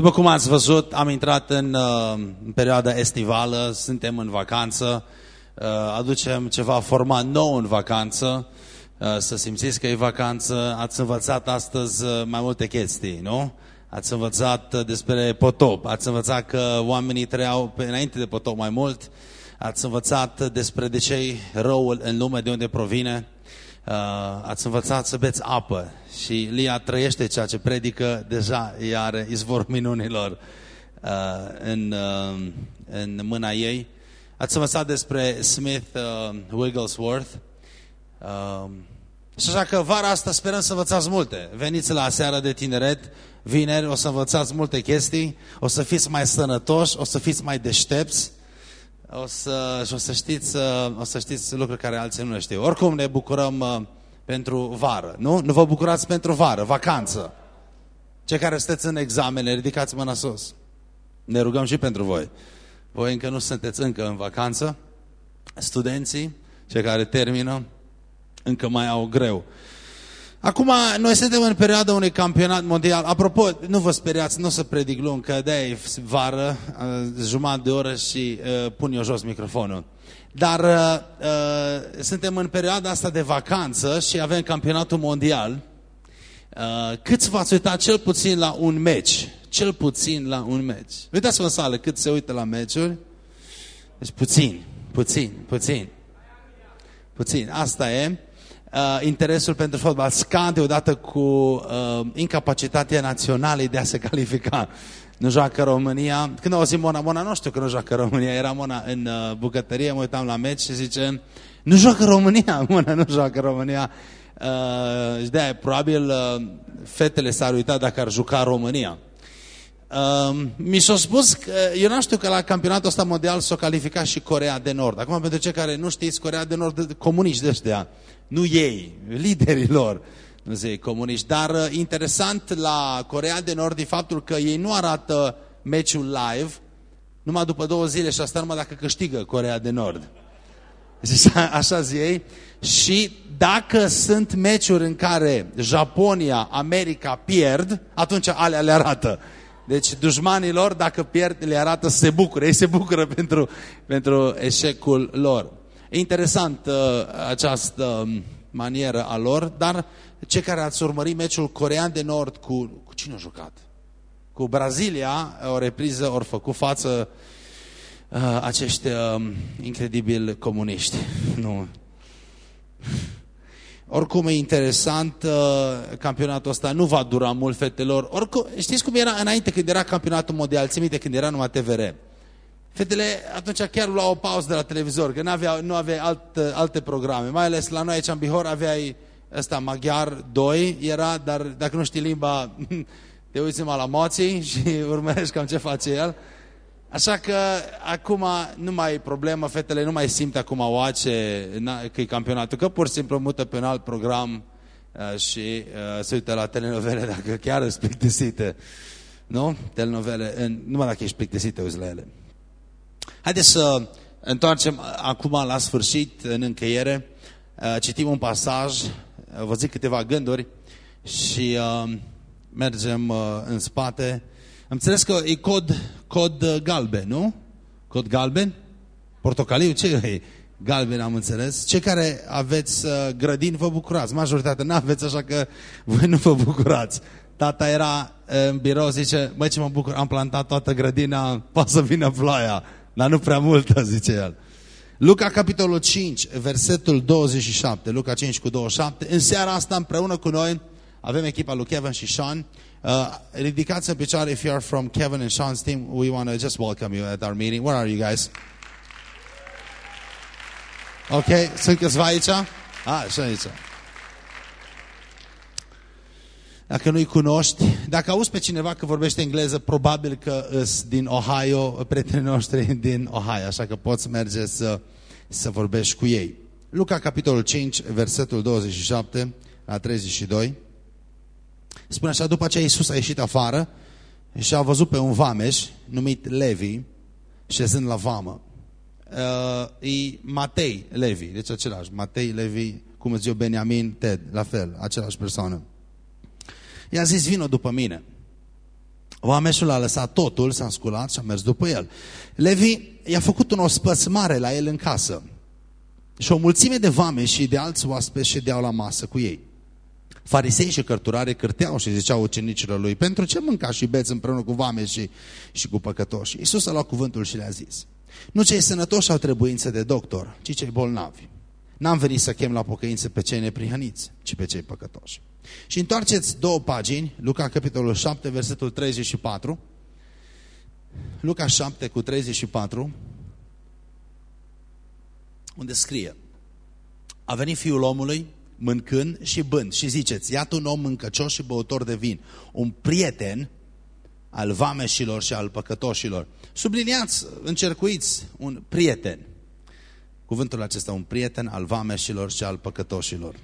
După cum ați văzut, am intrat în, uh, în perioada estivală, suntem în vacanță, uh, aducem ceva format nou în vacanță, uh, să simțiți că e vacanță. Ați învățat astăzi mai multe chestii, nu? Ați învățat despre potop, ați învățat că oamenii trăiau înainte de potop mai mult, ați învățat despre de ce răul în lume, de unde provine, ați învățat să beți apă și Lia trăiește ceea ce predică, deja ea are izvor minunilor uh, în, uh, în mâna ei. Ați învățat despre Smith uh, Wigglesworth. Uh, și așa că vara asta sperăm să învățați multe. Veniți la seara de tineret, vineri, o să învățați multe chestii, o să fiți mai sănătoși, o să fiți mai deștepți, o să, și o să știți, uh, o să știți lucruri care alții nu le știu. Oricum ne bucurăm uh, pentru vară, nu? Nu vă bucurați pentru vară, vacanță. Cei care sunteți în examene, ridicați mâna sus. Ne rugăm și pentru voi. Voi încă nu sunteți încă în vacanță. Studenții, cei care termină, încă mai au greu. Acum, noi suntem în perioada unui campionat mondial. Apropo, nu vă speriați, nu o să predic lung, că de vară, uh, jumătate de oră și uh, pun eu jos microfonul. Dar uh, uh, suntem în perioada asta de vacanță și avem campionatul mondial. Uh, câți v-ați uitat cel puțin la un meci? Cel puțin la un meci. Uitați-vă în sală cât se uită la meciuri. Deci puțin, puțin, puțin. Puțin, asta e. Uh, interesul pentru fotbal scade odată cu uh, incapacitatea națională de a se califica nu joacă România. Când auzim Mona, Mona nu știu că nu joacă România, era Mona în uh, bucătărie, mă uitam la meci și zice, nu joacă România, Mona nu joacă România. Uh, și de-aia, probabil, uh, fetele s-ar uita dacă ar juca România. Uh, mi s-a spus că, eu nu știu că la campionatul ăsta mondial s-a calificat și Corea de Nord. Acum, pentru cei care nu știți, Corea de Nord, comuniști de ăștia, nu ei, liderii lor nu zic comuniști. Dar uh, interesant la Corea de Nord e faptul că ei nu arată meciul live numai după două zile și asta numai dacă câștigă Corea de Nord. Deci, așa zi ei. Și dacă sunt meciuri în care Japonia, America pierd, atunci alea le arată. Deci dușmanilor, dacă pierd, le arată să se bucure. Ei se bucură pentru, pentru eșecul lor. E interesant uh, această um, manieră a lor, dar cei care ați urmărit meciul corean de nord cu, cu cine a jucat? Cu Brazilia, o repriză, ori făcut față uh, acești uh, incredibili comuniști. Nu. Oricum e interesant, uh, campionatul ăsta nu va dura mult, fetelor. Oricum, știți cum era înainte când era campionatul mondial? Ți minte când era numai TVR. Fetele atunci chiar luau o pauză de la televizor, că nu aveai nu avea alt, alte programe. Mai ales la noi aici în Bihor aveai ăsta maghiar 2 era, dar dacă nu știi limba, te uiți numai la moții și urmărești cam ce face el. Așa că acum nu mai e problemă, fetele nu mai simt acum oace că e campionatul, că pur și simplu mută pe un alt program uh, și uh, se uită la telenovele dacă chiar sunt plictisite. Nu? Telenovele, în, numai dacă ești plictisită, uzi la ele. Haideți să întoarcem acum la sfârșit, în încheiere. Uh, citim un pasaj vă zic câteva gânduri și uh, mergem uh, în spate. Am înțeles că e cod, cod uh, galben, nu? Cod galben? Portocaliu? Ce e? Galben, am înțeles. Cei care aveți uh, grădini, vă bucurați. Majoritatea nu aveți, așa că voi nu vă bucurați. Tata era uh, în birou, zice, măi ce mă bucur, am plantat toată grădina, poate să vină ploaia, dar nu prea multă, zice el. Luca, capitolul 5, versetul 27, Luca 5 cu 27. În seara asta, împreună cu noi, avem echipa lui Kevin și Sean. Uh, ridicați în picioare if you are from Kevin and Sean's team. We want to just welcome you at our meeting. Where are you guys? Ok, sunt câțiva aici? Ah, și aici. Dacă nu-i cunoști, dacă auzi pe cineva că vorbește engleză, probabil că îs din Ohio, prietenii noștri din Ohio, așa că poți merge să, să vorbești cu ei. Luca, capitolul 5, versetul 27 la 32. Spune așa, după aceea Iisus a ieșit afară și a văzut pe un vameș numit Levi șezând la vamă. Uh, e Matei Levi, deci același. Matei Levi, cum îți zice Beniamin Ted, la fel, același persoană. I-a zis, vino după mine. Vameșul a lăsat totul, s-a sculat și a mers după el. Levi i-a făcut un ospăț mare la el în casă. Și o mulțime de vame și de alți oaspeți ședeau la masă cu ei. Farisei și cărturare cârteau și ziceau ucenicilor lui, pentru ce mânca și beți împreună cu vame și, și cu păcătoși? Iisus a luat cuvântul și le-a zis, nu cei sănătoși au trebuință de doctor, ci cei bolnavi. N-am venit să chem la pocăință pe cei neprihăniți, ci pe cei păcătoși. Și întoarceți două pagini, Luca capitolul 7, versetul 34, Luca 7 cu 34, unde scrie, a venit fiul omului mâncând și bând și ziceți, iată un om mâncăcios și băutor de vin, un prieten al vameșilor și al păcătoșilor. Subliniați, încercuiți un prieten. Cuvântul acesta, un prieten al vameșilor și al păcătoșilor.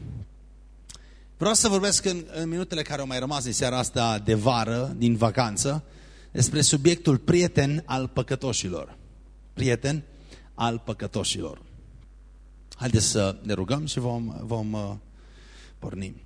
Vreau să vorbesc în, în minutele care au mai rămas din seara asta de vară, din vacanță, despre subiectul prieten al păcătoșilor. Prieten al păcătoșilor. Haideți să ne rugăm și vom, vom uh, porni.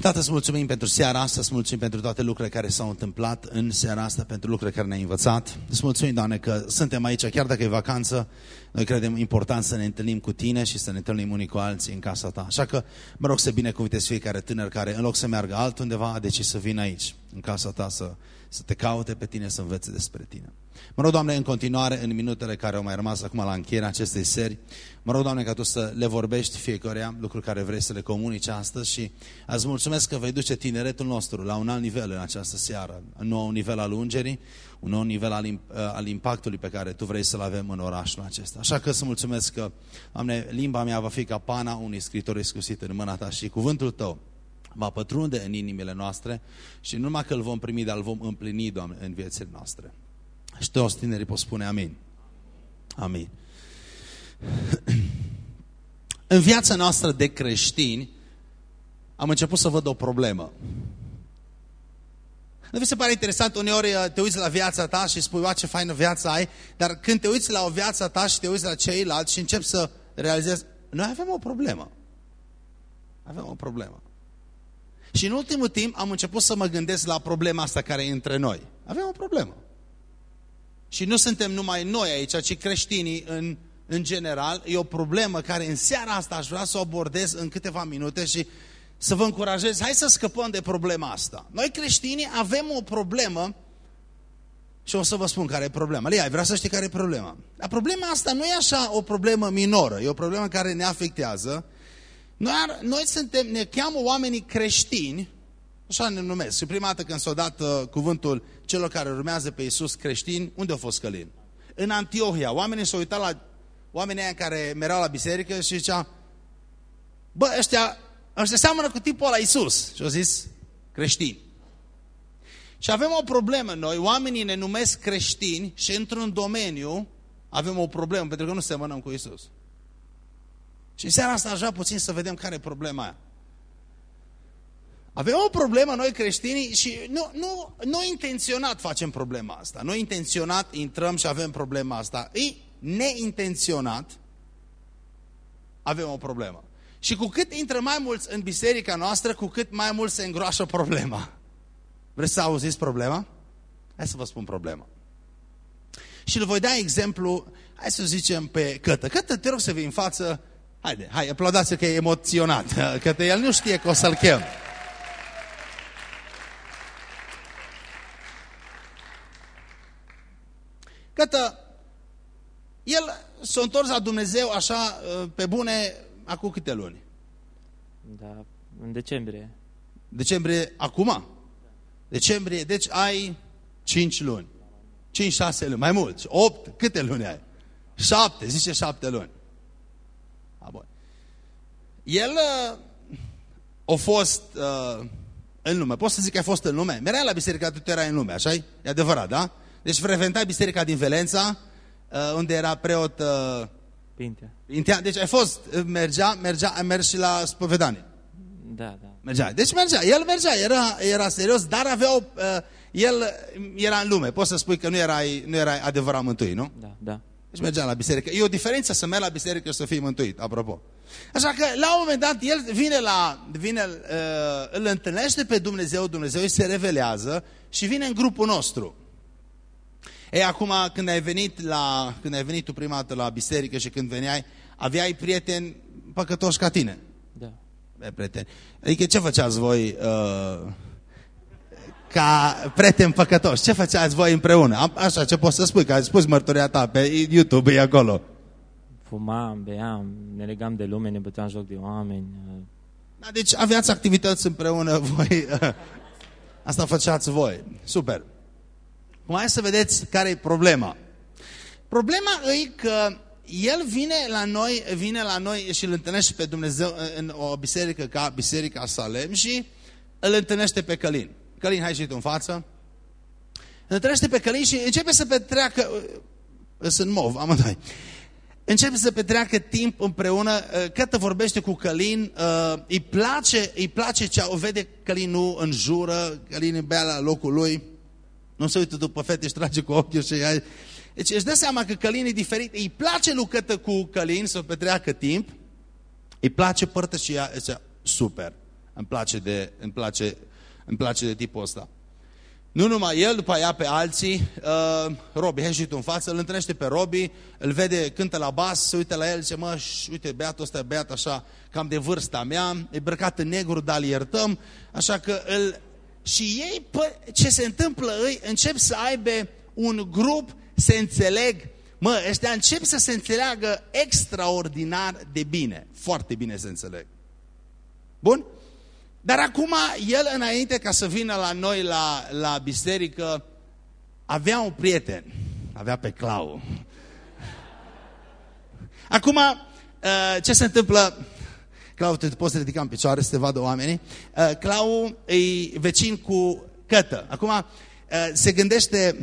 Tată, îți mulțumim pentru seara asta, îți mulțumim pentru toate lucrurile care s-au întâmplat în seara asta, pentru lucrurile care ne-ai învățat. Îți mulțumim, Doamne, că suntem aici, chiar dacă e vacanță, noi credem important să ne întâlnim cu Tine și să ne întâlnim unii cu alții în casa Ta. Așa că mă rog să binecuvântezi fiecare tânăr care, în loc să meargă altundeva, a decis să vină aici, în casa Ta, să, să te caute pe Tine, să învețe despre Tine. Mă rog, Doamne, în continuare, în minutele care au mai rămas acum la încheierea acestei seri, mă rog, Doamne, ca Tu să le vorbești fiecăruia lucruri care vrei să le comunici astăzi și azi mulțumesc că vei duce tineretul nostru la un alt nivel în această seară, un nou nivel al ungerii, un nou nivel al, al impactului pe care Tu vrei să-l avem în orașul acesta. Așa că să mulțumesc că, Doamne, limba mea va fi ca pana unui scritor exclusit în mâna Ta și cuvântul Tău va pătrunde în inimile noastre și nu numai că îl vom primi, dar îl vom împlini, Doamne, în viețile noastre. Și toți tinerii pot spune amin. Amin. În viața noastră de creștini am început să văd o problemă. Nu vi se pare interesant, uneori uh, te uiți la viața ta și spui, ce faină viață ai, dar când te uiți la o viața ta și te uiți la ceilalți și începi să realizezi, noi avem o problemă. Avem o problemă. Și în ultimul timp am început să mă gândesc la problema asta care e între noi. Avem o problemă. Și nu suntem numai noi aici, ci creștinii în, în general. E o problemă care în seara asta aș vrea să o abordez în câteva minute și să vă încurajez. Hai să scăpăm de problema asta. Noi creștinii avem o problemă și o să vă spun care e problema. Lia, vrea să știi care e problema. Dar problema asta nu e așa o problemă minoră, e o problemă care ne afectează. Noi, noi suntem, ne cheamă oamenii creștini, așa ne numesc. Și prima dată când s-a dat uh, cuvântul celor care urmează pe Iisus creștini, unde a fost Călin? În Antiohia. Oamenii s-au uitat la oamenii aia care merau la biserică și zicea, bă, ăștia, ăștia seamănă cu tipul ăla Iisus. Și au zis, creștini. Și avem o problemă noi, oamenii ne numesc creștini și într-un domeniu avem o problemă, pentru că nu semănăm cu Iisus. Și în seara asta aș vrea puțin să vedem care e problema aia. Avem o problemă noi creștinii și nu, nu, nu intenționat facem problema asta. Noi intenționat intrăm și avem problema asta. E neintenționat avem o problemă. Și cu cât intră mai mulți în biserica noastră, cu cât mai mult se îngroașă problema. Vreți să auziți problema? Hai să vă spun problema. Și îl voi da exemplu, hai să zicem pe Cătă. Cătă, te rog să vii în față. Haide, hai, aplaudați că e emoționat. Cătă, el nu știe că o să-l chem. Cătă, el s-a întors la Dumnezeu așa uh, pe bune acum câte luni? Da, în decembrie. Decembrie acum? Decembrie, deci ai 5 luni. 5-6 luni, mai mult. 8, câte luni ai? 7, zice 7 luni. A, bun. El uh, a fost uh, în lume. Pot să zic că a fost în lume? Merea la biserică, tu erai în lume, așa -i? E adevărat, da? Deci frecventa biserica din Velența, uh, unde era preot... Uh, Pintea. Pintea. Deci ai fost, uh, mergea, mergea, ai mers și la spovedanie. Da, da. Mergea. Deci mergea, el mergea, era, era serios, dar avea o, el era în lume. Poți să spui că nu erai, nu erai adevărat mântuit, nu? Da, da. Deci mergea la biserică. E o diferență să mergi la biserică și să fii mântuit, apropo. Așa că la un moment dat el vine la, vine, uh, îl întâlnește pe Dumnezeu, Dumnezeu îi se revelează și vine în grupul nostru. Ei, acum, când ai venit, la, când ai venit tu prima dată la biserică și când veneai, aveai prieteni păcătoși ca tine. Da. E, prieteni. Adică ce făceați voi uh, ca prieteni păcătoși? Ce făceați voi împreună? Am- Așa, ce poți să spui? Că ai spus mărturia ta pe YouTube, e acolo. Fumam, beam, ne legam de lume, ne băteam joc de oameni. uh, Da, deci aveați activități împreună voi. Asta făceați voi. Super. Cum hai să vedeți care e problema. Problema e că el vine la noi, vine la noi și îl întâlnește pe Dumnezeu în o biserică ca Biserica Salem și îl întâlnește pe Călin. Călin, hai și tu în față. Îl întâlnește pe Călin și începe să petreacă, sunt mov, amândoi. Începe să petreacă timp împreună, uh, Cătă vorbește cu Călin, uh, îi place, îi place ce o vede Călin nu înjură, Călin îi bea la locul lui, nu se uită după fete, își trage cu ochiul și ea... Deci își dă seama că Călin e diferit, îi place lui Cătă cu Călin să petreacă timp, îi place părtășia, zice, super, îmi place de, îmi place, îmi place de tipul ăsta. Nu numai el, după aia pe alții, uh, Robi, hai și tu în față, îl întâlnește pe Robi, îl vede, cântă la bas, se uită la el, zice, mă, ș, uite, beatul ăsta e beat așa, cam de vârsta mea, e brăcat în negru, dar îl iertăm, așa că îl... Și ei, pă, ce se întâmplă, îi încep să aibă un grup, se înțeleg, mă, ăștia încep să se înțeleagă extraordinar de bine, foarte bine se înțeleg. Bun? Dar acum, el înainte ca să vină la noi la, la biserică, avea un prieten, avea pe Clau. Acum, uh, ce se întâmplă? Clau, te poți ridica în picioare să te vadă oamenii. Uh, Clau e vecin cu Cătă. Acum, uh, se gândește,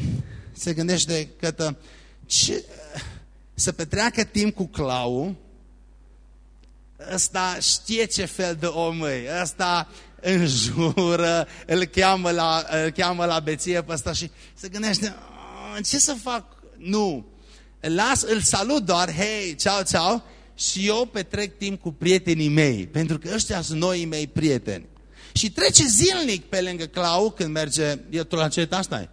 se gândește Cătă, ce, să petreacă timp cu Clau, ăsta știe ce fel de om e, ăsta înjură, îl cheamă la, îl cheamă la beție pe ăsta și se gândește, "Ah, ce să fac? Nu, las, îl salut doar, hei, ceau, ceau, și eu petrec timp cu prietenii mei, pentru că ăștia sunt noii mei prieteni. Și trece zilnic pe lângă Clau când merge, eu, tu la ce etaj stai?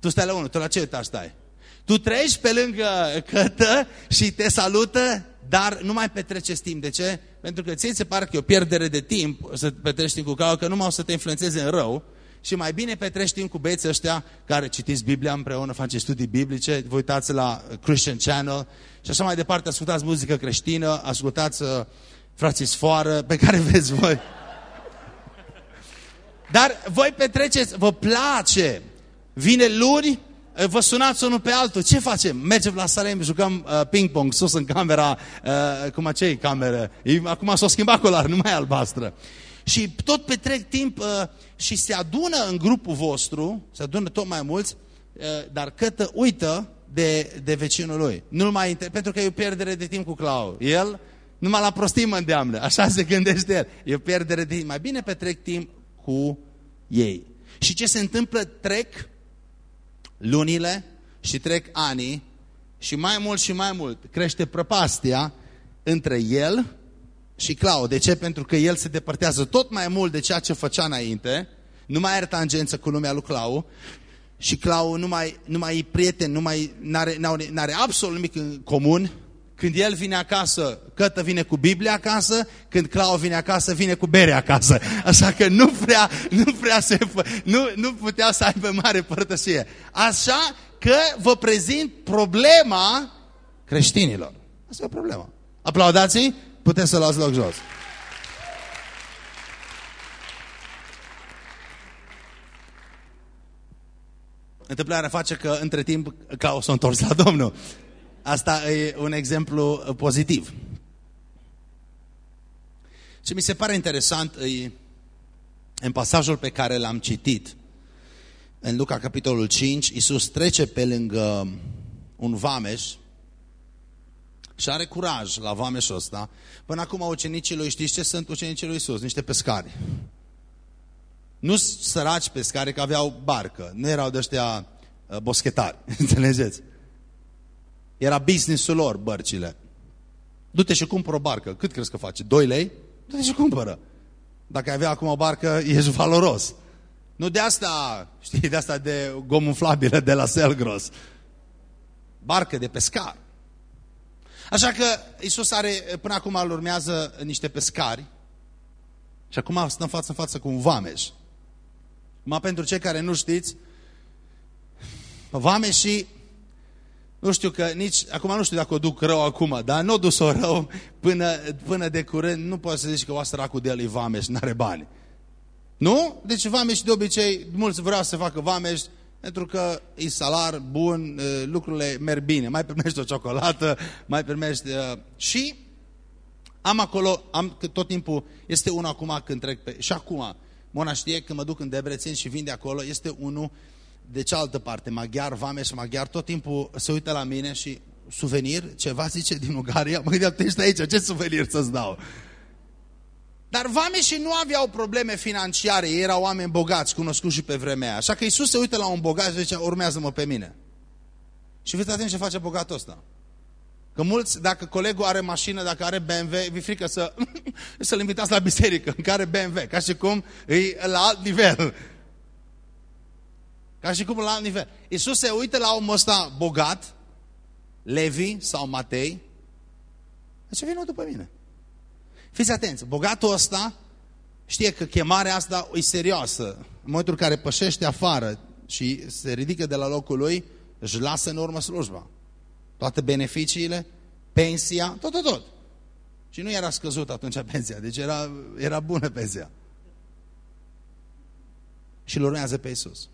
Tu stai la unul, tu la ce etaj stai? Tu treci pe lângă cătă și te salută, dar nu mai petreceți timp. De ce? Pentru că ție se pare că e o pierdere de timp să petreci timp cu Clau, că numai o să te influențeze în rău și mai bine petreci timp cu băieții ăștia care citiți Biblia împreună, faceți studii biblice, vă uitați la Christian Channel și așa mai departe, ascultați muzică creștină, ascultați uh, frații sfoară, pe care vreți voi. Dar voi petreceți, vă place. Vine luni, vă sunați unul pe altul. Ce facem? Mergem la Salem, jucăm uh, ping-pong sus în camera, uh, cum acei cameră. E, acum s-a schimbat culoare, nu mai e albastră. Și tot petrec timp uh, și se adună în grupul vostru, se adună tot mai mulți, uh, dar cătă uită de, de vecinul lui. Nu mai inter... Pentru că e o pierdere de timp cu Clau. El numai la prostii mă îndeamnă. Așa se gândește el. E o pierdere de timp. Mai bine petrec timp cu ei. Și ce se întâmplă? Trec lunile și trec anii și mai mult și mai mult crește prăpastia între el și Clau. De ce? Pentru că el se depărtează tot mai mult de ceea ce făcea înainte, nu mai are tangență cu lumea lui Clau și Clau nu mai, nu mai e prieten, nu mai are n-are absolut nimic în comun. Când el vine acasă, Cătă vine cu Biblia acasă, când Clau vine acasă, vine cu bere acasă. Așa că nu prea, nu prea se, nu, nu putea să aibă mare părtășie. Așa că vă prezint problema creștinilor. Asta e o problemă. Aplaudați-i, puteți să luați loc jos. Întâmplarea face că între timp Clau s-a întors la Domnul. Asta e un exemplu pozitiv. Ce mi se pare interesant e în pasajul pe care l-am citit, în Luca capitolul 5, Iisus trece pe lângă un vameș și are curaj la vameșul ăsta. Până acum ucenicii lui, știți ce sunt ucenicii lui Iisus? Niște pescari. Nu săraci pescari, că aveau barcă. Nu erau de ăștia boschetari, înțelegeți? Era businessul lor, bărcile. Du-te și cumpără o barcă. Cât crezi că face? 2 lei? Du-te și cumpără. Dacă ai avea acum o barcă, ești valoros. Nu de asta, știi, de asta de gomuflabilă de la Selgros. Barcă de pescar. Așa că Isus are, până acum îl urmează niște pescari și acum stăm față în față cu un vameș. Acum, pentru cei care nu știți, vameșii, nu știu că nici, acum nu știu dacă o duc rău acum, dar nu o dus-o rău până, până de curând, nu poți să zici că o săracul de el e vameș, n-are bani. Nu? Deci vameș de obicei, mulți vreau să facă vameș, pentru că e salar bun, lucrurile merg bine. Mai primești o ciocolată, mai primești... Și am acolo, am tot timpul, este unul acum când trec pe... Și acum, Mona știe, când mă duc în Debrețin și vin de acolo, este unul de cealaltă parte, maghiar, vameș, maghiar, tot timpul se uită la mine și suvenir, ceva zice din Ungaria, mă gândeam, tu ești aici, ce suvenir să-ți dau? Dar vameșii nu aveau probleme financiare, ei erau oameni bogați, cunoscuți și pe vremea aia. Așa că Iisus se uită la un bogat și zice, urmează-mă pe mine. Și fiți atenți ce face bogatul ăsta. Că mulți, dacă colegul are mașină, dacă are BMW, vi frică să, să-l invitați la biserică în care BMW, ca și cum e la alt nivel. Ca și cum la alt nivel. Iisus se uită la omul ăsta bogat, Levi sau Matei, ce vină după mine. Fiți atenți, bogatul ăsta știe că chemarea asta e serioasă. În momentul în care pășește afară și se ridică de la locul lui, își lasă în urmă slujba. Toate beneficiile, pensia, tot, tot, tot. Și nu era scăzut atunci pensia, deci era, era bună pensia. Și îl urmează pe Iisus.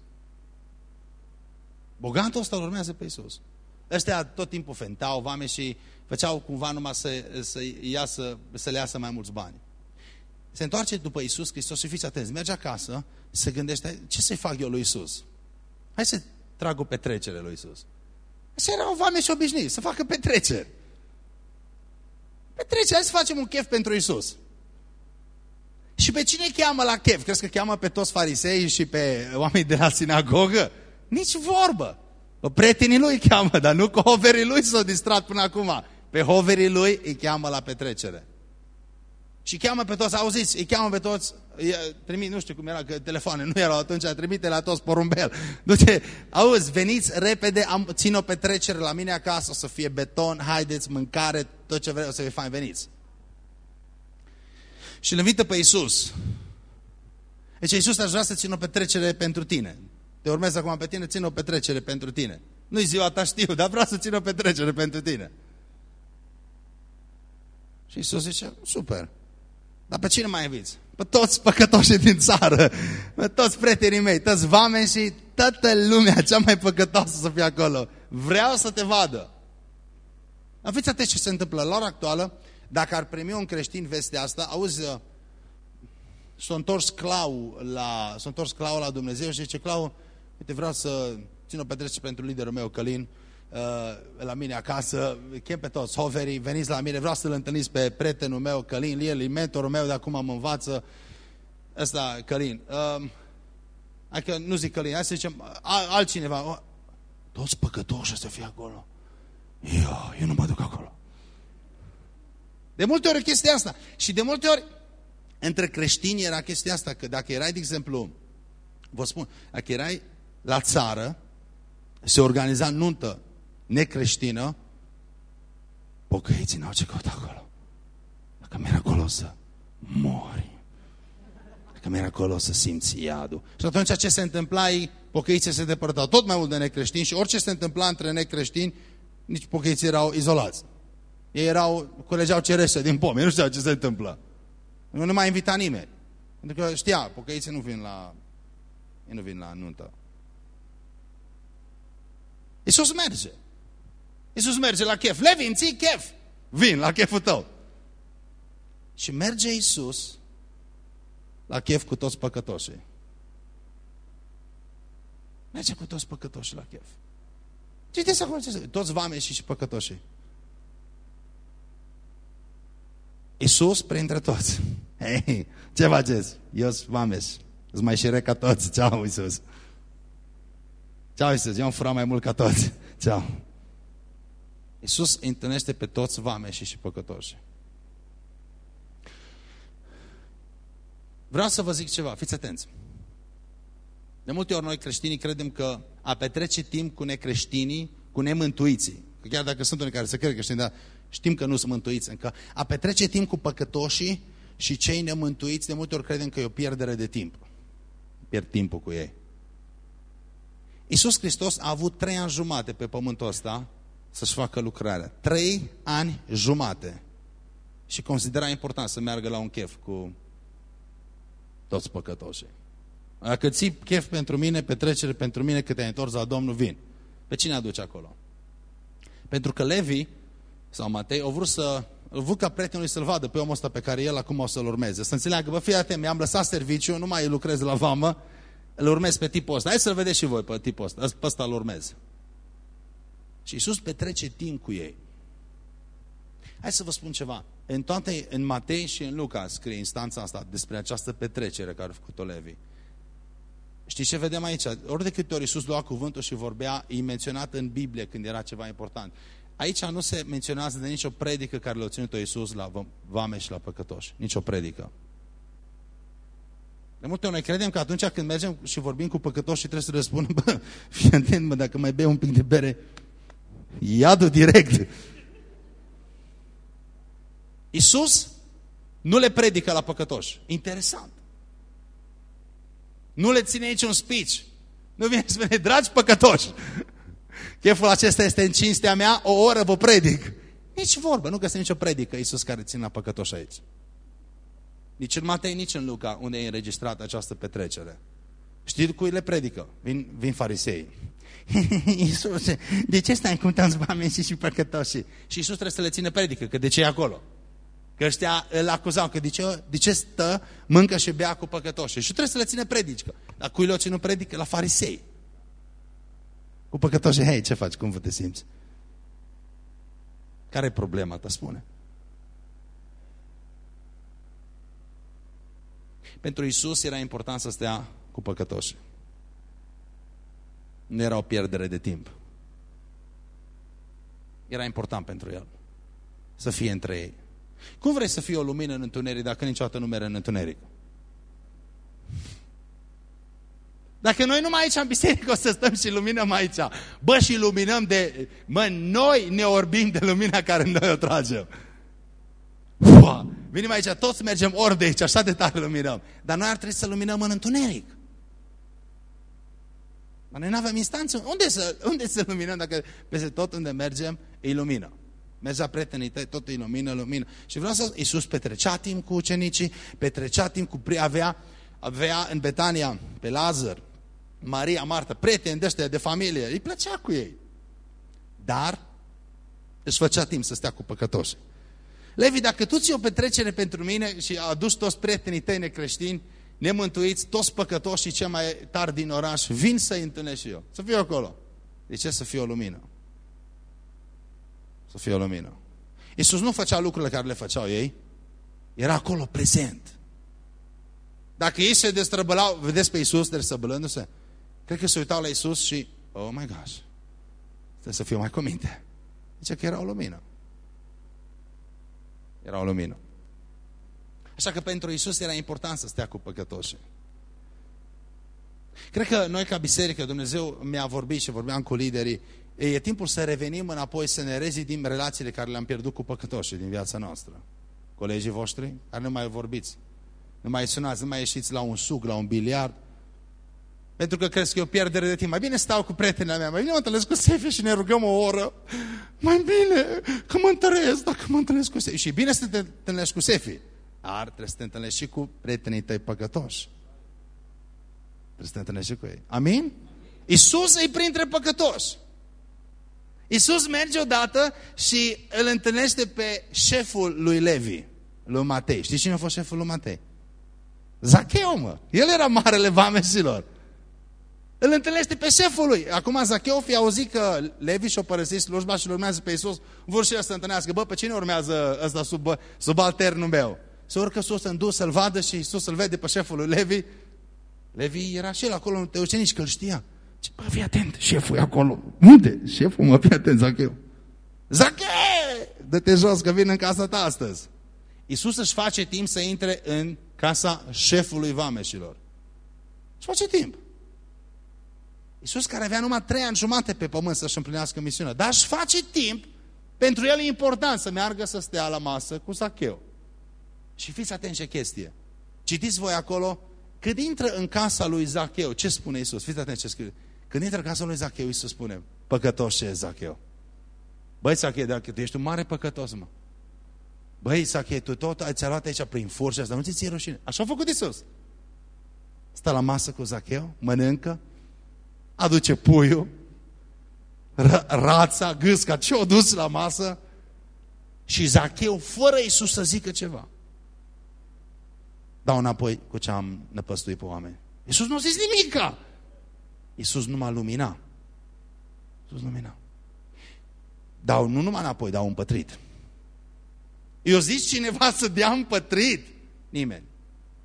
Bogatul ăsta îl urmează pe Iisus. Ăștia tot timpul fentau, vame și făceau cumva numai să, să, iasă, să le iasă mai mulți bani. Se întoarce după Isus Hristos și fiți atenți, merge acasă, se gândește, ce să-i fac eu lui Isus? Hai să trag o petrecere lui Isus. Așa erau vame și obișnuiți, să facă petreceri. Petrecere, hai să facem un chef pentru Isus. Și pe cine cheamă la chef? Crezi că cheamă pe toți farisei și pe oamenii de la sinagogă? Nici vorbă. Prietenii lui cheamă, dar nu cu hoverii lui s-au distrat până acum. Pe hoverii lui îi cheamă la petrecere. Și cheamă pe toți, auziți, îi cheamă pe toți, trimit, nu știu cum era, că telefoane nu erau atunci, trimite la toți porumbel. Du-te, auzi, veniți repede, am, țin o petrecere la mine acasă, o să fie beton, haideți, mâncare, tot ce vreau, o să fie fain, veniți. Și îl invită pe Iisus. Deci Iisus aș vrea să țină o petrecere pentru tine. Te urmez acum pe tine, țin o petrecere pentru tine. Nu-i ziua ta, știu, dar vreau să țin o petrecere pentru tine. Și Iisus zice, super. Dar pe cine mai inviți? Pe toți păcătoșii din țară, pe toți prietenii mei, toți vameni și toată lumea cea mai păcătoasă să fie acolo. Vreau să te vadă. Dar fiți atenți ce se întâmplă. La ora actuală, dacă ar primi un creștin vestea asta, auzi, s-a întors Clau la, s-a întors Clau la Dumnezeu și zice, Clau, uite, vreau să țin o petrecere pentru liderul meu, Călin, uh, la mine acasă, chem pe toți hoverii, veniți la mine, vreau să-l întâlniți pe prietenul meu, Călin, el e mentorul meu, de acum mă învață, ăsta, Călin. Uh, adică nu zic Călin, hai să zicem altcineva, toți păcătoși să fie acolo. Eu, eu nu mă duc acolo. De multe ori chestia asta. Și de multe ori, între creștini era chestia asta, că dacă erai, de exemplu, vă spun, dacă erai la țară, se organiza nuntă necreștină, pocăiții n-au ce căuta acolo. Dacă merg acolo să mori. Dacă merg acolo să simți iadul. Și atunci ce se întâmpla, ei, pocăiții se depărtau tot mai mult de necreștini și orice se întâmpla între necreștini, nici pocăiții erau izolați. Ei erau, colegeau cerește din pomi, nu știau ce se întâmplă. Nu mai invita nimeni. Pentru că știa, pocăiții nu vin la, ei nu vin la nuntă. Iisus merge. Iisus merge la chef. Levi, ții chef. Vin la cheful tău. Și merge Iisus la chef cu toți păcătoșii. Merge cu toți păcătoșii la chef. Citeți acum ce Toți vameșii și păcătoșii. Iisus printre toți. Hei, ce faceți? Eu sunt vameș. Îți mai șire ca toți. Ceau, Iisus. Ceau, Iisus, eu am furat mai mult ca toți. Ceau. Iisus întâlnește pe toți vameșii și păcătoși. Vreau să vă zic ceva, fiți atenți. De multe ori noi creștinii credem că a petrece timp cu necreștinii, cu nemântuiții, că chiar dacă sunt unii care se cred creștini, dar știm că nu sunt mântuiți încă, a petrece timp cu păcătoșii și cei nemântuiți, de multe ori credem că e o pierdere de timp. Pierd timpul cu ei. Iisus Hristos a avut trei ani jumate pe pământul ăsta să-și facă lucrarea. Trei ani jumate. Și considera important să meargă la un chef cu toți păcătoșii. Dacă ții chef pentru mine, petrecere pentru mine, că te-ai întors la Domnul, vin. Pe cine aduce acolo? Pentru că Levi sau Matei au vrut să îl văd ca prietenul să-l vadă pe omul ăsta pe care el acum o să-l urmeze. Să înțeleagă, bă, fii atent, mi-am lăsat serviciu, nu mai lucrez la vamă, îl urmez pe tipul ăsta. Hai să-l vedeți și voi pe tipul ăsta, pe ăsta îl urmez. Și Iisus petrece timp cu ei. Hai să vă spun ceva. În toate, în Matei și în Luca scrie instanța asta despre această petrecere care a făcut-o Levi. Știți ce vedem aici? Ori de câte ori Iisus lua cuvântul și vorbea, e menționat în Biblie când era ceva important. Aici nu se menționează de nicio predică care l-a ținut-o Iisus la vame și la păcătoși. Nicio predică. De multe ori noi credem că atunci când mergem și vorbim cu păcătoși și trebuie să răspundem, bă, fii atent, mă, dacă mai bei un pic de bere, iadul direct. Iisus nu le predică la păcătoși. Interesant. Nu le ține niciun speech. Nu vine să spune, dragi păcătoși, cheful acesta este în cinstea mea, o oră vă predic. Nici vorbă, nu găsim nicio predică Iisus care ține la păcătoși aici. Nici în Matei, nici în Luca, unde e înregistrată această petrecere. Știți cui le predică? Vin, vin farisei. Iisus, de ce stai cu tanți oameni și, și păcătoși? Și Iisus trebuie să le ține predică, că de ce e acolo? Că ăștia îl acuzau, că de ce, de ce stă, mâncă și bea cu păcătoși? Și trebuie să le ține predică. Dar cui le nu predică? La farisei. Cu păcătoși, hei, ce faci? Cum vă te simți? Care e problema ta, spune? Pentru Isus era important să stea cu păcătoși. Nu era o pierdere de timp. Era important pentru el să fie între ei. Cum vrei să fie o lumină în întuneric dacă niciodată nu merge în întuneric? Dacă noi numai aici în biserică o să stăm și luminăm aici, bă, și luminăm de... Mă, noi ne orbim de lumina care noi o tragem. Ua, venim aici, toți mergem ori de aici, așa de tare luminăm. Dar noi ar trebui să luminăm în întuneric. Dar noi nu avem instanță. Unde să, unde să luminăm dacă peste tot unde mergem e lumină? Mergea prietenii tăi, tot e lumină, lumină. Și vreau să... Iisus petrecea timp cu ucenicii, petrecea timp cu... Avea, avea în Betania pe Lazar, Maria, Marta, prieteni de ăștia, de familie. Îi plăcea cu ei. Dar își făcea timp să stea cu păcătoși. Levi, dacă tu ți o petrecere pentru mine și adus toți prietenii tăi necreștini, nemântuiți, toți păcătoși și cei mai tari din oraș, vin să-i întâlnesc și eu. Să fiu acolo. De ce să fie o lumină? Să fie o lumină. Iisus nu făcea lucrurile care le făceau ei. Era acolo prezent. Dacă ei se destrăbălau, vedeți pe Iisus destrăbălându-se? Cred că se uitau la Iisus și, oh my gosh, trebuie să fiu mai cu minte. Zice că era o lumină. Era o lumină. Așa că pentru Isus era important să stea cu păcătoșii. Cred că noi ca biserică, Dumnezeu mi-a vorbit și vorbeam cu liderii, e timpul să revenim înapoi, să ne rezidim relațiile care le-am pierdut cu păcătoșii din viața noastră. Colegii voștri, care nu mai vorbiți, nu mai sunați, nu mai ieșiți la un suc, la un biliard, pentru că crezi că e o pierdere de timp. Mai bine stau cu prietena mea, mai bine mă întâlnesc cu Sefi și ne rugăm o oră. Mai bine că mă întăresc dacă mă întâlnesc cu Sefi. Și bine să te întâlnești cu Sefi. Dar trebuie să te întâlnești și cu prietenii tăi păcătoși. Trebuie să te întâlnești și cu ei. Amin? Iisus îi printre păcătoși. Iisus merge odată și îl întâlnește pe șeful lui Levi, lui Matei. Știți cine a fost șeful lui Matei? Zacheu, mă. El era marele vamesilor. Îl întâlnește pe șeful lui. Acum Zacheu fi auzit că Levi și-o părăsit slujba și urmează pe Iisus. Vor și el să întâlnească. Bă, pe cine urmează ăsta sub, sub alternul meu? Se urcă sus în dus să-l vadă și Iisus îl vede pe șeful lui Levi. Levi era și el acolo, te ucenici că îl știa. Ce, bă, fii atent, șeful e acolo. Unde? Șeful, mă, fii atent, Zacheu. Zacheu! Dă-te jos că vin în casa ta astăzi. Iisus își face timp să intre în casa șefului vameșilor. Își face timp. Iisus care avea numai trei ani jumate pe pământ să-și împlinească misiunea, dar își face timp, pentru el e important să meargă să stea la masă cu Zacheu. Și fiți atenți ce chestie. Citiți voi acolo, când intră în casa lui Zacheu, ce spune Iisus? Fiți atenți ce scrie. Când intră în casa lui Zacheu, Iisus spune, păcătos ce e Zacheu. Băi, Zacheu, dacă tu ești un mare păcătos, mă. Băi, Zacheu, tu tot ai ți-a luat aici prin furci, dar nu ți ție rușine. Așa a făcut Iisus. Stă la masă cu Zacheu, mănâncă, aduce puiul, rața, gâsca, ce o dus la masă și Zacheu, fără Iisus să zică ceva, dau înapoi cu ce am năpăstuit pe oameni. Iisus nu a zis nimica. Iisus nu m-a lumina. Iisus lumina. Dau nu numai înapoi, dau împătrit. Eu zic cineva să dea împătrit? Nimeni.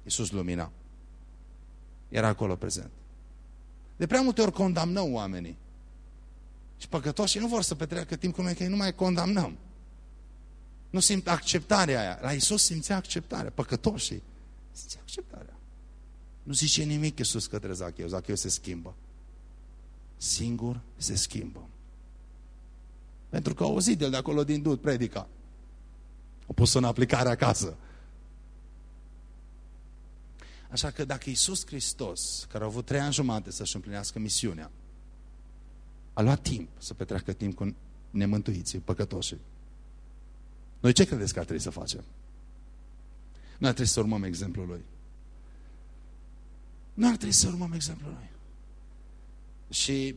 Iisus lumina. Era acolo prezent. De prea multe ori condamnăm oamenii. Și păcătoșii nu vor să petreacă timp cu noi, că ei nu mai condamnăm. Nu simt acceptarea aia. La Iisus simțea acceptarea. Păcătoșii simțea acceptarea. Nu zice nimic Iisus către Zacheu. Zacheu se schimbă. Singur se schimbă. Pentru că a auzit el de acolo din dud predica. O pus în aplicare acasă. Așa că dacă Iisus Hristos, care a avut trei ani jumate să-și împlinească misiunea, a luat timp să petreacă timp cu nemântuiții, păcătoșii, noi ce credeți că ar trebui să facem? Nu ar trebui să urmăm exemplul lui. Nu ar trebui să urmăm exemplul lui. Și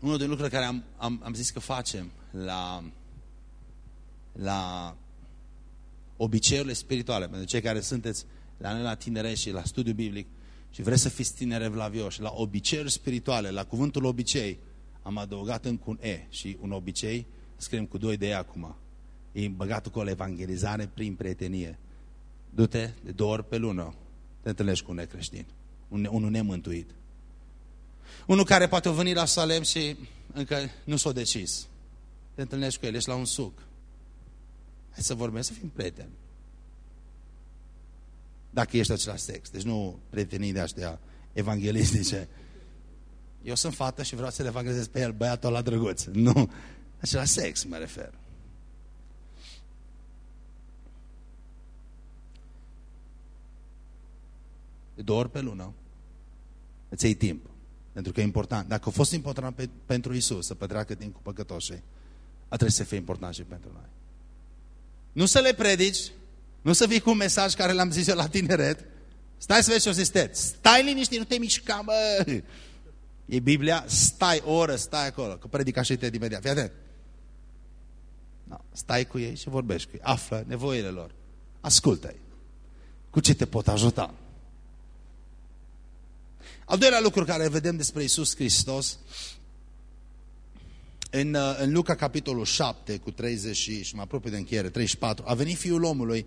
unul din lucrurile care am, am, am zis că facem la, la obiceiurile spirituale, pentru cei care sunteți la noi la tinere și la studiu biblic și vreți să fiți tineri evlavioși, la obiceiuri spirituale, la cuvântul obicei, am adăugat încă un E și un obicei, scriem cu doi de E acum. E băgat cu o evangelizare prin prietenie. Du-te de două ori pe lună, te întâlnești cu un necreștin, un, unul nemântuit. Unul care poate a venit la Salem și încă nu s-a decis. Te întâlnești cu el, ești la un suc. Hai să vorbim, să fim prieteni dacă ești același sex. Deci nu prietenii de aștia evanghelistice. Eu sunt fată și vreau să le evanghelizez pe el, băiatul la drăguț. Nu, același sex mă refer. De două ori pe lună îți iei timp. Pentru că e important. Dacă a fost important pe, pentru Isus să petreacă timp cu păcătoșii, a trebuit să fie important și pentru noi. Nu să le predici, nu să vii cu un mesaj care l-am zis eu la tineret. Stai să vezi ce o zis Stai liniștit, nu te mișca, bă. E Biblia, stai o oră, stai acolo, că predica și te imediat. Fii atent. No, stai cu ei și vorbești cu ei. Află nevoile lor. Ascultă-i. Cu ce te pot ajuta? Al doilea lucru care vedem despre Isus Hristos în, în Luca capitolul 7 cu 30 și, și mă apropie de încheiere, 34, a venit fiul omului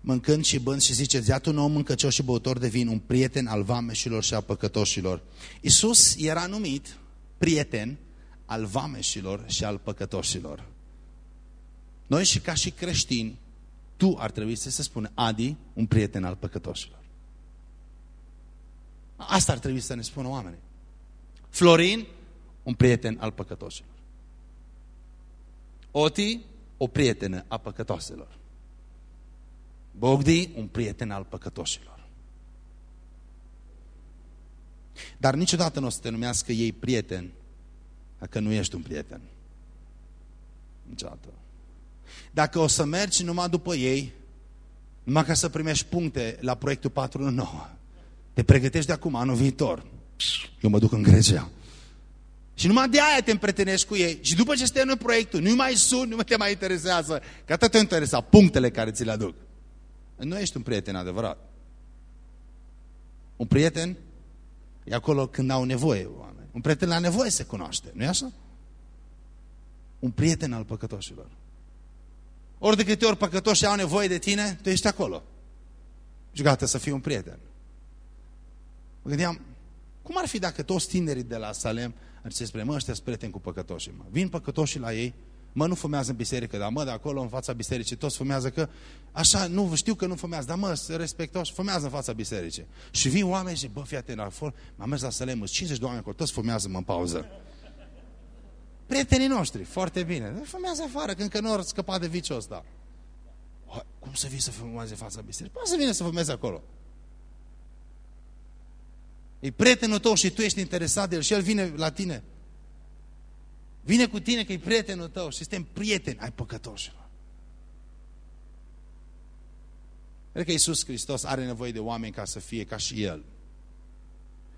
mâncând și bând și zice, iată un om mâncăcios și băutor de vin, un prieten al vameșilor și a păcătoșilor. Iisus era numit prieten al vameșilor și al păcătoșilor. Noi și ca și creștini, tu ar trebui să se spune Adi, un prieten al păcătoșilor. Asta ar trebui să ne spună oamenii. Florin, un prieten al păcătoșilor. Oti, o prietenă a păcătoșilor. Bogdi, un prieten al păcătoșilor. Dar niciodată nu o să te numească ei prieten dacă nu ești un prieten. Niciodată. Dacă o să mergi numai după ei, numai ca să primești puncte la proiectul 419, te pregătești de acum, anul viitor. Eu mă duc în Grecia. Și numai de aia te împretenești cu ei. Și după ce stai în proiectul, nu mai sun, nu te mai interesează. Că atât te interesa punctele care ți le aduc. Nu ești un prieten adevărat. Un prieten e acolo când au nevoie oameni. Un prieten la nevoie se cunoaște, nu e așa? Un prieten al păcătoșilor. Ori de câte ori păcătoșii au nevoie de tine, tu ești acolo. Și gata să fii un prieten. Mă gândeam, cum ar fi dacă toți tinerii de la Salem ar zice spre mă, ăștia sunt prieteni cu păcătoșii, mă. Vin păcătoșii la ei, Mă, nu fumează în biserică, dar mă, de acolo în fața bisericii toți fumează că așa, nu știu că nu fumează, dar mă, respectos, fumează în fața bisericii. Și vin oameni și, bă, fii atent, m-am mers la Sălemus, 50 de oameni acolo, toți fumează în pauză. Prietenii noștri, foarte bine. Fumează afară, că încă nu au scăpat de viciul ăsta. Cum să vii să fumeze în fața bisericii? Poate să vină să fumeze acolo. E prietenul tău și tu ești interesat de el și el vine la tine. Vine cu tine că e prietenul tău și suntem prieteni ai păcătoșilor. Cred că Iisus Hristos are nevoie de oameni ca să fie ca și El.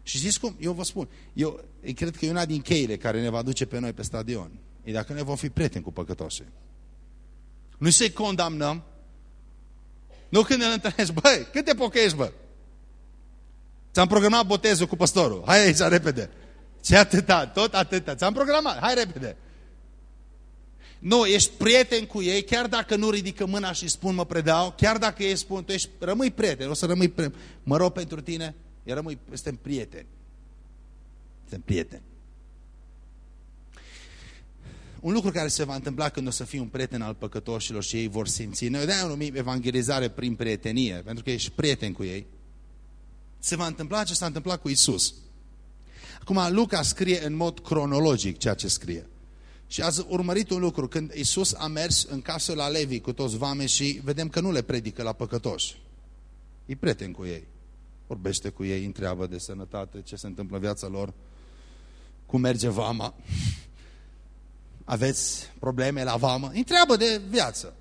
Și știți cum? Eu vă spun, eu cred că e una din cheile care ne va duce pe noi pe stadion. E dacă ne vom fi prieteni cu păcătoșii. Nu să-i condamnăm. Nu când ne întâlnești, băi, cât te pocăiești, bă? Ți-am programat botezul cu păstorul. Hai aici, repede. Ce atâta, tot atâta. Ți-am programat, hai repede. Nu, ești prieten cu ei, chiar dacă nu ridică mâna și spun mă predau, chiar dacă ei spun, tu ești, rămâi prieten, o să rămâi prieten. Mă rog pentru tine, e rămâi, suntem prieteni. Suntem prieteni. Un lucru care se va întâmpla când o să fii un prieten al păcătoșilor și ei vor simți, noi de-aia numim evangelizare prin prietenie, pentru că ești prieten cu ei, se va întâmpla ce s-a întâmplat cu Isus. Acum, Luca scrie în mod cronologic ceea ce scrie. Și ați urmărit un lucru, când Isus a mers în casă la Levi cu toți vame și vedem că nu le predică la păcătoși. E prieten cu ei. Vorbește cu ei, întreabă de sănătate, ce se întâmplă în viața lor, cum merge vama, aveți probleme la vamă, întreabă de viață.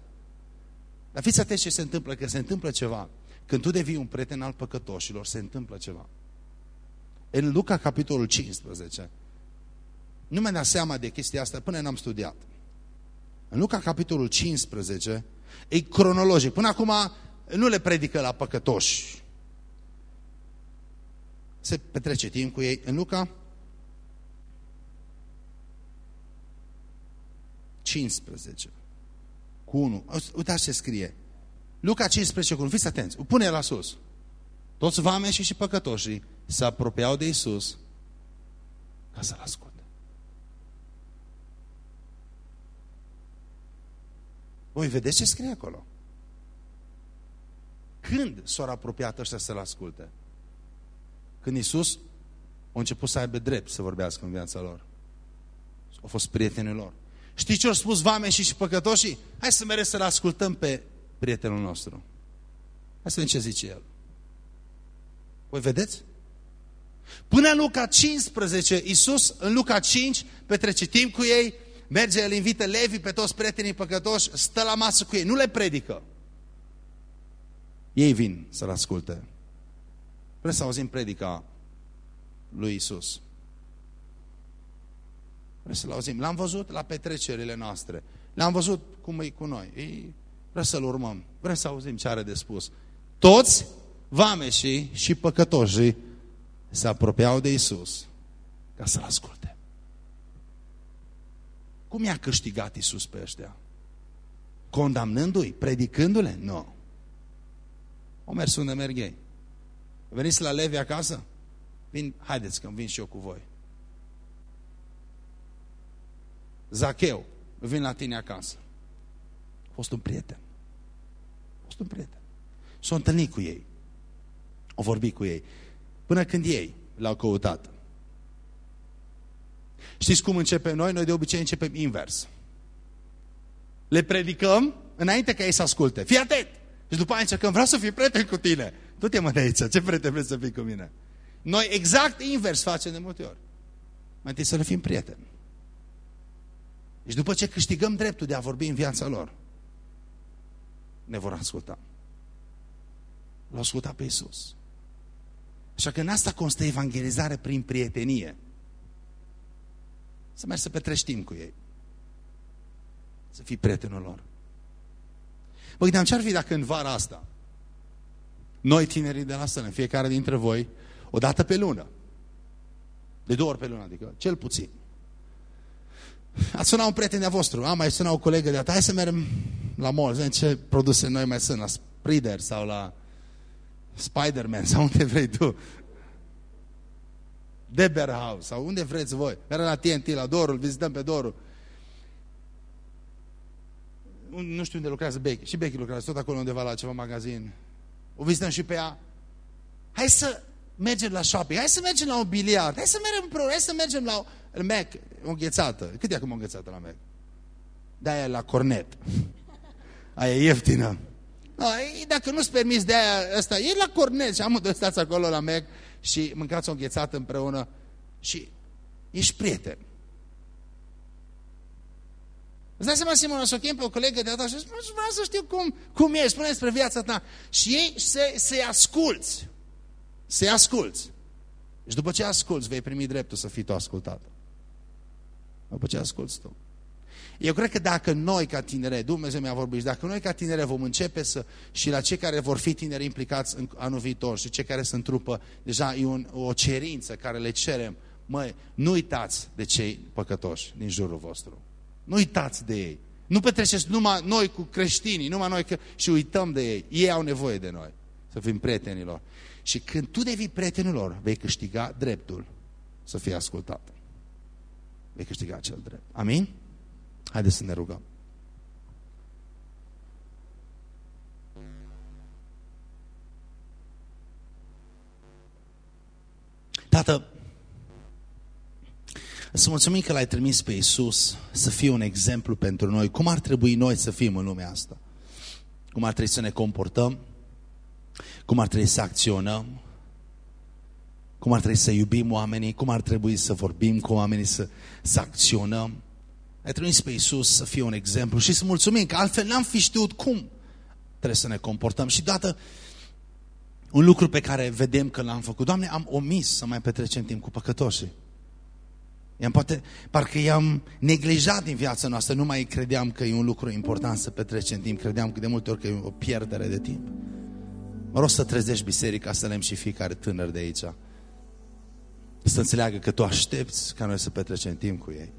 Dar fiți atenți ce se întâmplă, că se întâmplă ceva. Când tu devii un prieten al păcătoșilor, se întâmplă ceva. În Luca, capitolul 15, nu mi-am dat seama de chestia asta până n-am studiat. În Luca, capitolul 15, e cronologic. Până acum nu le predică la păcătoși. Se petrece timp cu ei. În Luca 15, cu 1. Uitați ce scrie. Luca 15 cu 1. Fiți atenți. Pune la sus. Toți vameșii și păcătoșii se apropiau de Isus ca să-L asculte. Voi vedeți ce scrie acolo? Când s-au apropiat ăștia să-L asculte? Când Isus a început să aibă drept să vorbească în viața lor. Au fost prietenii lor. Știți ce au spus vame și păcătoșii? Hai să mergem să-L ascultăm pe prietenul nostru. Hai să vedem ce zice el. Voi vedeți? Până în Luca 15, Iisus în Luca 5 petrece timp cu ei, merge, îl invită Levi pe toți prietenii păcătoși, stă la masă cu ei, nu le predică. Ei vin să-L asculte. Vrem să auzim predica lui Isus. Vrem să-L auzim. L-am văzut la petrecerile noastre. L-am văzut cum e cu noi. Ei, vrem să-L urmăm. Vrem să auzim ce are de spus. Toți vameșii și păcătoșii se apropiau de Isus ca să-L asculte. Cum i-a câștigat Isus pe ăștia? Condamnându-i? Predicându-le? Nu. O mers unde merg ei. Veniți la Levi acasă? Vin, haideți că vin și eu cu voi. Zacheu, vin la tine acasă. A fost un prieten. A fost un prieten. S-a întâlnit cu ei. A vorbit cu ei. Până când ei l-au căutat. Știți cum începem noi? Noi de obicei începem invers. Le predicăm înainte ca ei să asculte. Fii atent! Și după aia încercăm, vreau să fiu prieten cu tine. Tu te mă de aici, ce prieten vrei să fii cu mine? Noi exact invers facem de multe ori. Mai întâi să le fim prieteni. Și după ce câștigăm dreptul de a vorbi în viața lor, ne vor asculta. L-au ascultat pe Iisus. Așa că în asta constă evangelizare prin prietenie. Să mergi să petrești timp cu ei. Să fii prietenul lor. Mă gândeam, ce-ar fi dacă în vara asta, noi tinerii de la sănă, fiecare dintre voi, o dată pe lună, de două ori pe lună, adică cel puțin, ați sunat un prieten de vostru, am mai sunat o colegă de-a hai să mergem la mall, să ce produse noi mai sunt, la Sprider sau la Spider-Man sau unde vrei tu. Deber House sau unde vreți voi. Mergem la TNT, la Dorul, vizităm pe Dorul. nu știu unde lucrează Becky. Și Becky lucrează tot acolo undeva la ceva magazin. O vizităm și pe ea. Hai să mergem la shopping, hai să mergem la un biliard, hai să mergem împreună, hai să mergem la Mac, o înghețată. Cât e acum o înghețată la Mac? De-aia la cornet. Aia e ieftină. No, dacă nu-ți permis de aia, asta, e la cornet și amândoi stați acolo la Mac și mâncați o înghețată împreună și ești prieten. Îți dai seama, Simona, să o chem pe o colegă de data și spune, vreau să știu cum, cum e, spune despre viața ta. Și ei se, se asculți. Se asculți. Și după ce asculți, vei primi dreptul să fii tu ascultat. După ce asculți tu. Eu cred că dacă noi ca tinere, Dumnezeu mi-a vorbit, dacă noi ca tinere vom începe să, și la cei care vor fi tineri implicați în anul viitor și cei care sunt trupă, deja e un, o cerință care le cerem, măi, nu uitați de cei păcătoși din jurul vostru. Nu uitați de ei. Nu petreceți numai noi cu creștinii, numai noi că, și uităm de ei. Ei au nevoie de noi, să fim prietenilor. Și când tu devii prietenul lor, vei câștiga dreptul să fii ascultat. Vei câștiga acel drept. Amin? Haideți să ne rugăm. Tată, să mulțumim că l-ai trimis pe Iisus să fie un exemplu pentru noi. Cum ar trebui noi să fim în lumea asta? Cum ar trebui să ne comportăm? Cum ar trebui să acționăm? Cum ar trebui să iubim oamenii? Cum ar trebui să vorbim cu oamenii, să, să acționăm? Ai trimis pe Iisus să fie un exemplu și să mulțumim că altfel n-am fi știut cum trebuie să ne comportăm. Și dată un lucru pe care vedem că l-am făcut. Doamne, am omis să mai petrecem timp cu păcătoșii. I-am poate, parcă i-am neglijat din viața noastră, nu mai credeam că e un lucru important să petrecem timp, credeam că de multe ori că e o pierdere de timp. Mă rog să trezești biserica, să lem și fiecare tânăr de aici. Să înțeleagă că Tu aștepți ca noi să petrecem timp cu ei.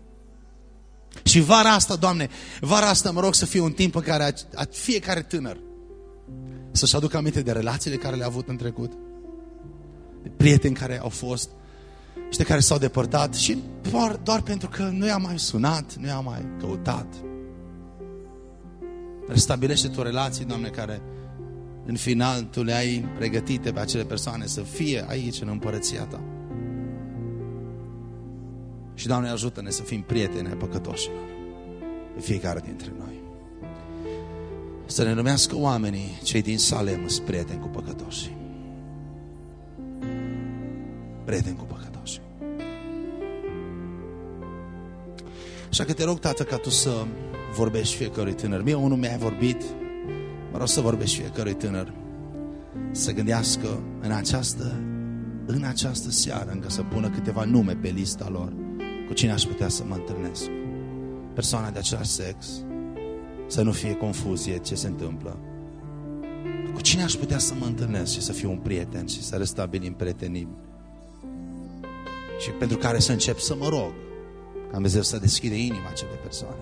Și vara asta, Doamne, vara asta mă rog să fie un timp în care a, a, fiecare tânăr să-și aducă aminte de relațiile care le-a avut în trecut, de prieteni care au fost și de care s-au depărtat și doar, doar pentru că nu i-am mai sunat, nu i-am mai căutat. Restabilește tu relații, Doamne, care în final Tu le-ai pregătite pe acele persoane să fie aici în împărăția Ta. Și, Doamne, ajută-ne să fim prieteni ai păcătoșilor. Pe fiecare dintre noi. Să ne numească oamenii, cei din Salem, sunt prieteni cu păcătoșii. Prieteni cu păcătoșii. Așa că te rog, Tată, ca Tu să vorbești fiecărui tânăr. Mie unul mi-a vorbit, mă rog să vorbești fiecărui tânăr. Să gândească în această, în această seară, încă să pună câteva nume pe lista lor cu cine aș putea să mă întâlnesc. Persoana de același sex, să nu fie confuzie ce se întâmplă. Cu cine aș putea să mă întâlnesc și să fiu un prieten și să restabilim prietenii și pentru care să încep să mă rog ca Dumnezeu să deschide inima acelei persoane.